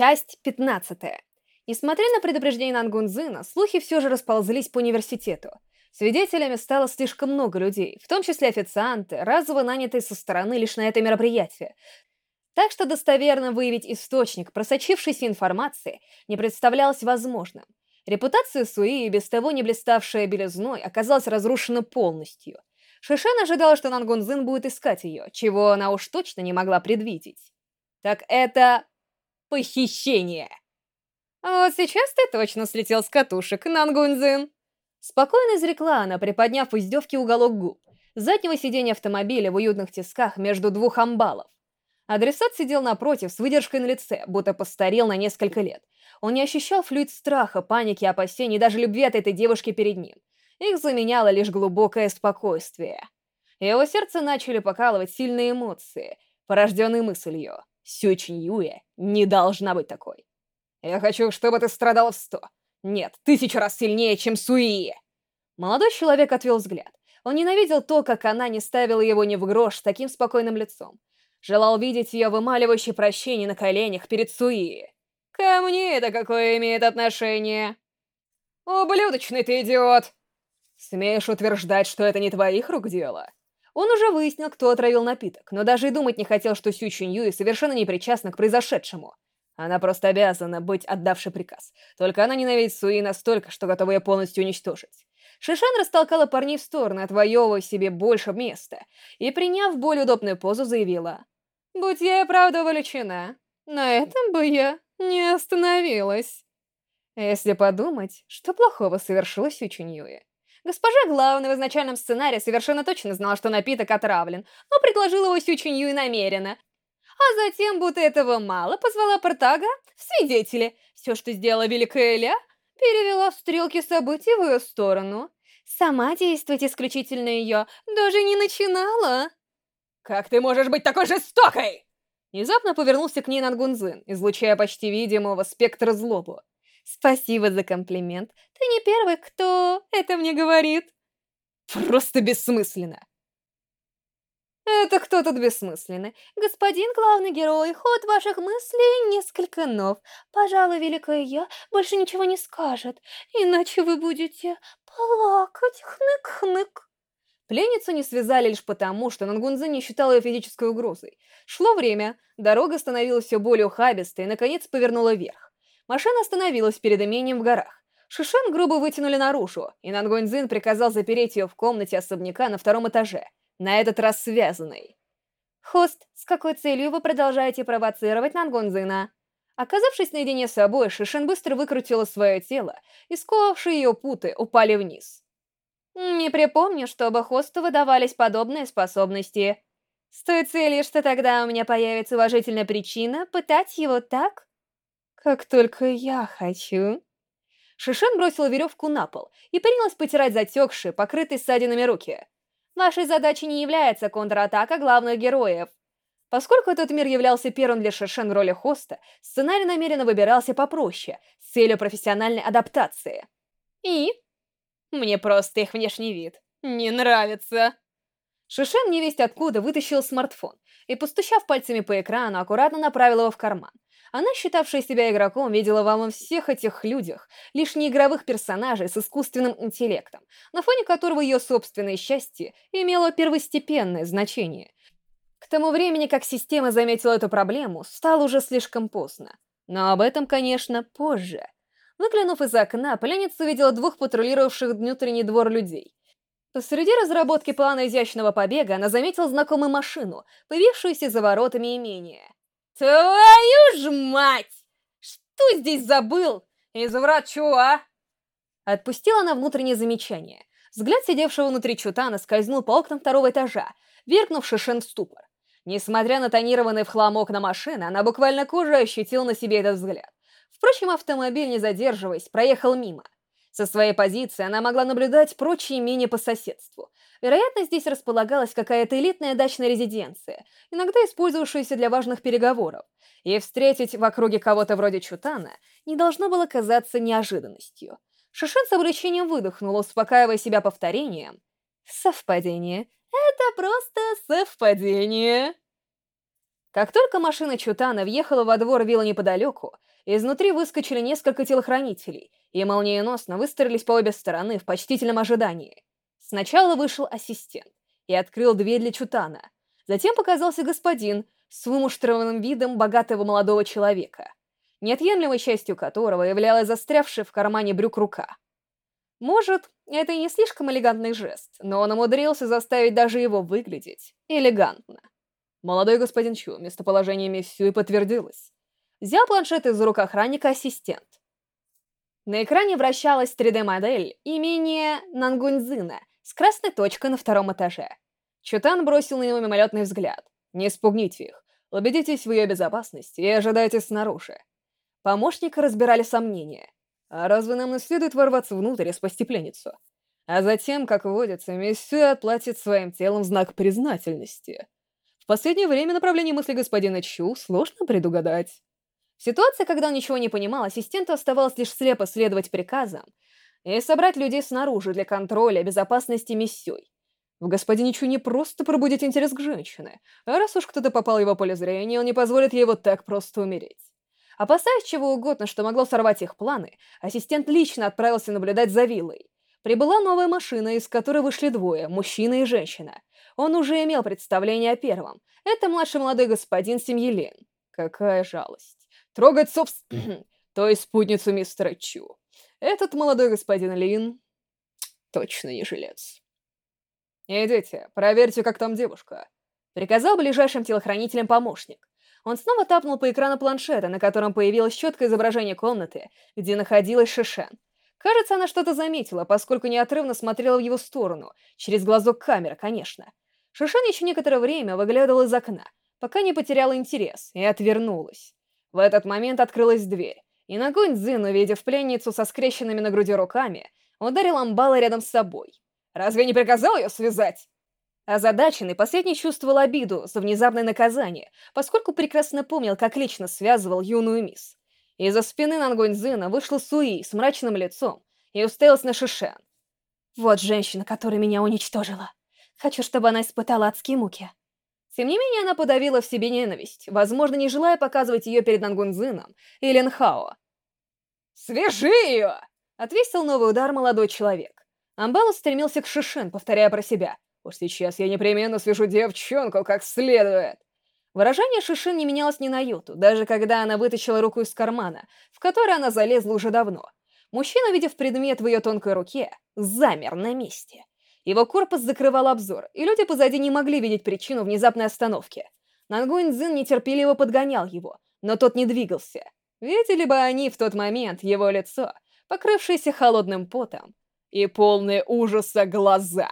Часть 15. Несмотря на предупреждение Нангунзына, слухи все же расползлись по университету. Свидетелями стало слишком много людей, в том числе официанты, разово нанятые со стороны лишь на это мероприятие. Так что достоверно выявить источник просочившейся информации не представлялось возможным. Репутация Суи, без того не блиставшая белизной, оказалась разрушена полностью. Шишен ожидала, что Нангунзын будет искать ее, чего она уж точно не могла предвидеть. Так это похищение. Вот сейчас ты точно слетел с катушек, Нангунзин. Спокойно изрекла она, приподняв в издевке уголок губ. Заднего сиденья автомобиля в уютных тисках между двух амбалов. Адресат сидел напротив, с выдержкой на лице, будто постарел на несколько лет. Он не ощущал флюид страха, паники, опасений, даже любви от этой девушки перед ним. Их заменяло лишь глубокое спокойствие. Его сердце начали покалывать сильные эмоции, порожденные мыслью. Сю Юэ не должна быть такой. Я хочу, чтобы ты страдала в сто. Нет, тысячу раз сильнее, чем Суи. Молодой человек отвел взгляд. Он ненавидел то, как она не ставила его ни в грош с таким спокойным лицом. Желал видеть ее вымаливающей прощение на коленях перед Суи. Ко мне это какое имеет отношение? Ублюдочный ты идиот! Смеешь утверждать, что это не твоих рук дело? Он уже выяснил, кто отравил напиток, но даже и думать не хотел, что Сю Чунь Юй совершенно не причастна к произошедшему. Она просто обязана быть отдавшей приказ. Только она ненавидит Суи настолько, что готова ее полностью уничтожить. Шишан растолкала парней в сторону, отвоевывая себе больше места, и, приняв более удобную позу, заявила. «Будь я и правда увлечена, на этом бы я не остановилась». Если подумать, что плохого совершила Сю Чунь Юи. Госпожа главная в изначальном сценарии совершенно точно знала, что напиток отравлен, но предложила его Сючинью и намеренно. А затем, будто этого мало, позвала Портага в свидетели. Все, что сделала Великая Эля, перевела стрелки событий в ее сторону. Сама действовать исключительно ее даже не начинала. «Как ты можешь быть такой жестокой?» Внезапно повернулся к ней Нангунзин, излучая почти видимого спектра злобу. Спасибо за комплимент. Ты не первый, кто это мне говорит. Просто бессмысленно. Это кто тут бессмысленный? Господин главный герой, ход ваших мыслей несколько нов. Пожалуй, великая я больше ничего не скажет, иначе вы будете плакать, хнык-хнык. Пленницу не связали лишь потому, что Нангунзы не считал ее физической угрозой. Шло время, дорога становилась все более ухабистой и, наконец, повернула вверх. Машина остановилась перед имением в горах. Шишен грубо вытянули наружу, и Нангоньзин приказал запереть ее в комнате особняка на втором этаже, на этот раз связанной. «Хост, с какой целью вы продолжаете провоцировать Нангонзина?» Оказавшись наедине с собой, Шишин быстро выкрутила свое тело, и сковавшие ее путы упали вниз. «Не припомню, чтобы Хосту выдавались подобные способности. С той целью, что тогда у меня появится уважительная причина пытать его так?» Как только я хочу. Шишен бросила веревку на пол и принялась потирать затекшие, покрытые ссадинами руки. Вашей задачей не является контратака главных героев. Поскольку этот мир являлся первым для Шишен в роли хоста, сценарий намеренно выбирался попроще, с целью профессиональной адаптации. И? Мне просто их внешний вид не нравится. Шишен невесть откуда вытащил смартфон и, постучав пальцами по экрану, аккуратно направил его в карман. Она, считавшая себя игроком, видела во всех этих людях лишь неигровых персонажей с искусственным интеллектом, на фоне которого ее собственное счастье имело первостепенное значение. К тому времени, как система заметила эту проблему, стало уже слишком поздно. Но об этом, конечно, позже. Выглянув из окна, пленница увидела двух патрулировавших внутренний двор людей. Посреди разработки плана изящного побега она заметила знакомую машину, появившуюся за воротами имения. «Твою ж мать! Что здесь забыл? Изврат чуа!» Отпустила она внутреннее замечание. Взгляд сидевшего внутри чутана скользнул по окнам второго этажа, веркнув Шишен в ступор. Несмотря на тонированный в хлам окна машины, она буквально кожей ощутила на себе этот взгляд. Впрочем, автомобиль, не задерживаясь, проехал мимо. Со своей позиции она могла наблюдать прочие имения по соседству. Вероятно, здесь располагалась какая-то элитная дачная резиденция, иногда использовавшаяся для важных переговоров, и встретить в округе кого-то вроде Чутана не должно было казаться неожиданностью. Шишин с облегчением выдохнула, успокаивая себя повторением. «Совпадение. Это просто совпадение». Как только машина Чутана въехала во двор вилла неподалеку, изнутри выскочили несколько телохранителей и молниеносно выстроились по обе стороны в почтительном ожидании. Сначала вышел ассистент и открыл дверь для Чутана. Затем показался господин с вымуштрованным видом богатого молодого человека, неотъемлемой частью которого являлась застрявшая в кармане брюк рука. Может, это и не слишком элегантный жест, но он умудрился заставить даже его выглядеть элегантно. Молодой господин Чу, местоположение миссию подтвердилось. Взял планшет из рук охранника ассистент. На экране вращалась 3D-модель имени Нангуньзына с красной точкой на втором этаже. Чутан бросил на него мимолетный взгляд. «Не спугните их. Убедитесь в ее безопасности и ожидайте снаружи». Помощника разбирали сомнения. А разве нам не следует ворваться внутрь и спасти пленницу? А затем, как водится, миссия отплатит своим телом знак признательности. В последнее время направление мысли господина Чу сложно предугадать. В ситуации, когда он ничего не понимал, ассистенту оставалось лишь слепо следовать приказам и собрать людей снаружи для контроля безопасности миссий. В господине Чу не просто пробудить интерес к женщине, а раз уж кто-то попал в его поле зрения, он не позволит ей вот так просто умереть. Опасаясь чего угодно, что могло сорвать их планы, ассистент лично отправился наблюдать за виллой. Прибыла новая машина, из которой вышли двое, мужчина и женщина. Он уже имел представление о первом. Это младший молодой господин семьи Лин. Какая жалость. Трогать собс... то есть спутницу мистера Чу. Этот молодой господин Лин точно не жилец. «Идите, проверьте, как там девушка», — приказал ближайшим телохранителям помощник. Он снова тапнул по экрану планшета, на котором появилось четкое изображение комнаты, где находилась Шишен. Кажется, она что-то заметила, поскольку неотрывно смотрела в его сторону, через глазок камеры, конечно. Шишен еще некоторое время выглядывала из окна, пока не потеряла интерес, и отвернулась. В этот момент открылась дверь, и Нагунь Цзин, увидев пленницу со скрещенными на груди руками, ударил амбала рядом с собой. «Разве не приказал ее связать?» Озадаченный, последний чувствовал обиду за внезапное наказание, поскольку прекрасно помнил, как лично связывал юную мисс. Из-за спины Нангоньзына вышла Суи с мрачным лицом и уставилась на Шишен. «Вот женщина, которая меня уничтожила. Хочу, чтобы она испытала адские муки». Тем не менее, она подавила в себе ненависть, возможно, не желая показывать ее перед Нангунзином и Ленхао. «Свяжи ее!» — отвесил новый удар молодой человек. Амбал стремился к Шишен, повторяя про себя — Уж сейчас я непременно свяжу девчонку как следует. Выражение Шишин не менялось ни на йоту, даже когда она вытащила руку из кармана, в который она залезла уже давно. Мужчина, видев предмет в ее тонкой руке, замер на месте. Его корпус закрывал обзор, и люди позади не могли видеть причину внезапной остановки. Нангуин Цзин нетерпеливо подгонял его, но тот не двигался. Видели бы они в тот момент его лицо, покрывшееся холодным потом, и полные ужаса глаза.